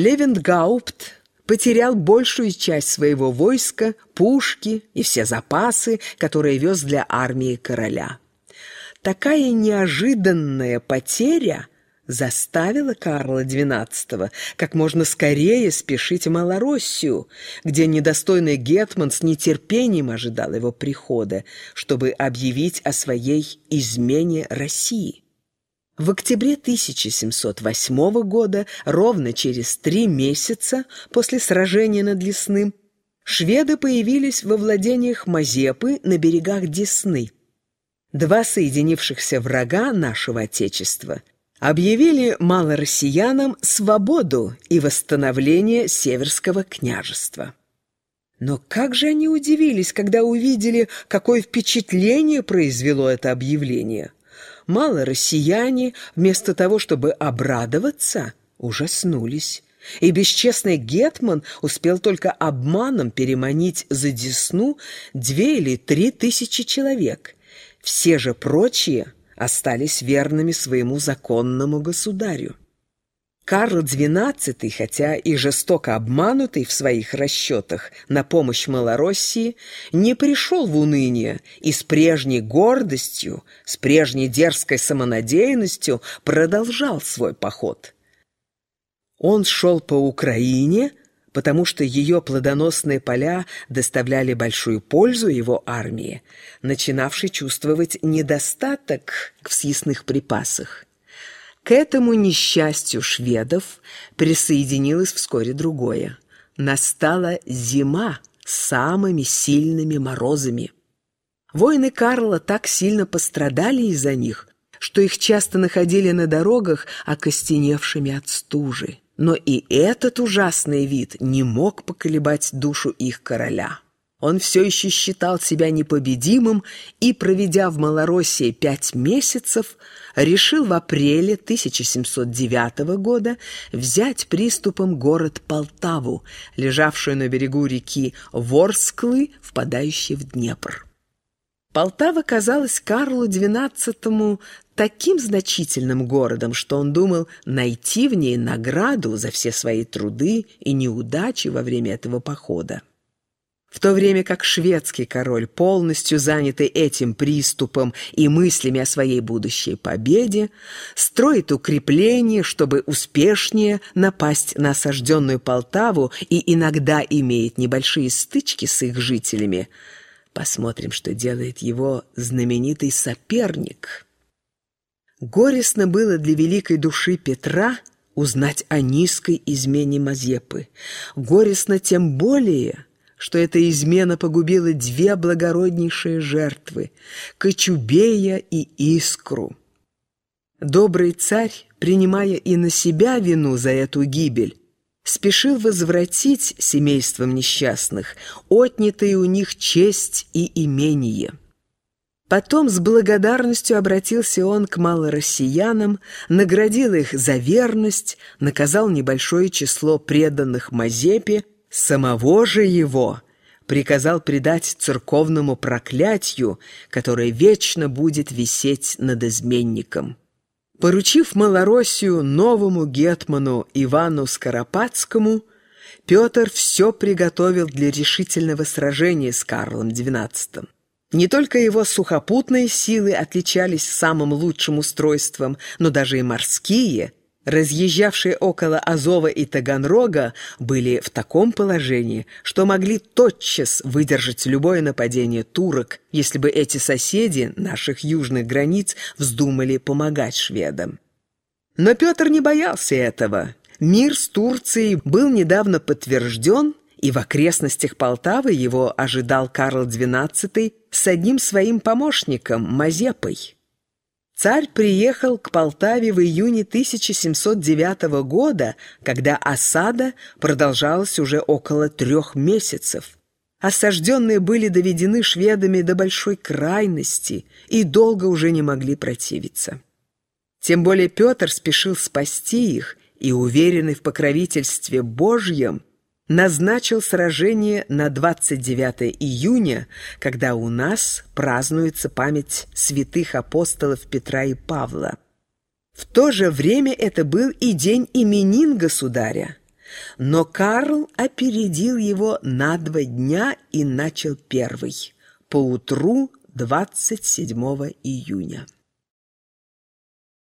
Левенгаупт потерял большую часть своего войска, пушки и все запасы, которые вез для армии короля. Такая неожиданная потеря заставила Карла XII как можно скорее спешить в Малороссию, где недостойный Гетман с нетерпением ожидал его прихода, чтобы объявить о своей измене России. В октябре 1708 года, ровно через три месяца после сражения над Лесным, шведы появились во владениях Мазепы на берегах Десны. Два соединившихся врага нашего Отечества объявили малороссиянам свободу и восстановление Северского княжества. Но как же они удивились, когда увидели, какое впечатление произвело это объявление. Малороссияне, вместо того, чтобы обрадоваться, ужаснулись. И бесчестный Гетман успел только обманом переманить за Десну две или три тысячи человек. Все же прочие – остались верными своему законному государю. Карл XII, хотя и жестоко обманутый в своих расчетах на помощь Малороссии, не пришел в уныние и с прежней гордостью, с прежней дерзкой самонадеянностью продолжал свой поход. Он шел по Украине, потому что ее плодоносные поля доставляли большую пользу его армии, начинавшей чувствовать недостаток в съестных припасах. К этому несчастью шведов присоединилось вскоре другое. Настала зима с самыми сильными морозами. Воины Карла так сильно пострадали из-за них, что их часто находили на дорогах окостеневшими от стужи. Но и этот ужасный вид не мог поколебать душу их короля. Он все еще считал себя непобедимым и, проведя в Малороссии пять месяцев, решил в апреле 1709 года взять приступом город Полтаву, лежавшую на берегу реки Ворсклы, впадающей в Днепр. Полтава казалась Карлу XII таким значительным городом, что он думал найти в ней награду за все свои труды и неудачи во время этого похода. В то время как шведский король, полностью занятый этим приступом и мыслями о своей будущей победе, строит укрепления, чтобы успешнее напасть на осажденную Полтаву и иногда имеет небольшие стычки с их жителями, посмотрим, что делает его знаменитый соперник – Горестно было для великой души Петра узнать о низкой измене Мазепы. Горестно тем более, что эта измена погубила две благороднейшие жертвы – Кочубея и Искру. Добрый царь, принимая и на себя вину за эту гибель, спешил возвратить семействам несчастных отнятые у них честь и имение. Потом с благодарностью обратился он к малороссиянам, наградил их за верность, наказал небольшое число преданных Мазепе, самого же его приказал предать церковному проклятию, которое вечно будет висеть над изменником. Поручив Малороссию новому гетману Ивану Скоропадскому, Петр все приготовил для решительного сражения с Карлом XII. Не только его сухопутные силы отличались самым лучшим устройством, но даже и морские, разъезжавшие около Азова и Таганрога, были в таком положении, что могли тотчас выдержать любое нападение турок, если бы эти соседи наших южных границ вздумали помогать шведам. Но Петр не боялся этого. Мир с Турцией был недавно подтвержден, и в окрестностях Полтавы его ожидал Карл XII с одним своим помощником, Мазепой. Царь приехал к Полтаве в июне 1709 года, когда осада продолжалась уже около трех месяцев. Осажденные были доведены шведами до большой крайности и долго уже не могли противиться. Тем более Петр спешил спасти их и, уверенный в покровительстве Божьем, назначил сражение на 29 июня, когда у нас празднуется память святых апостолов Петра и Павла. В то же время это был и день именин государя. Но Карл опередил его на два дня и начал первый, поутру 27 июня.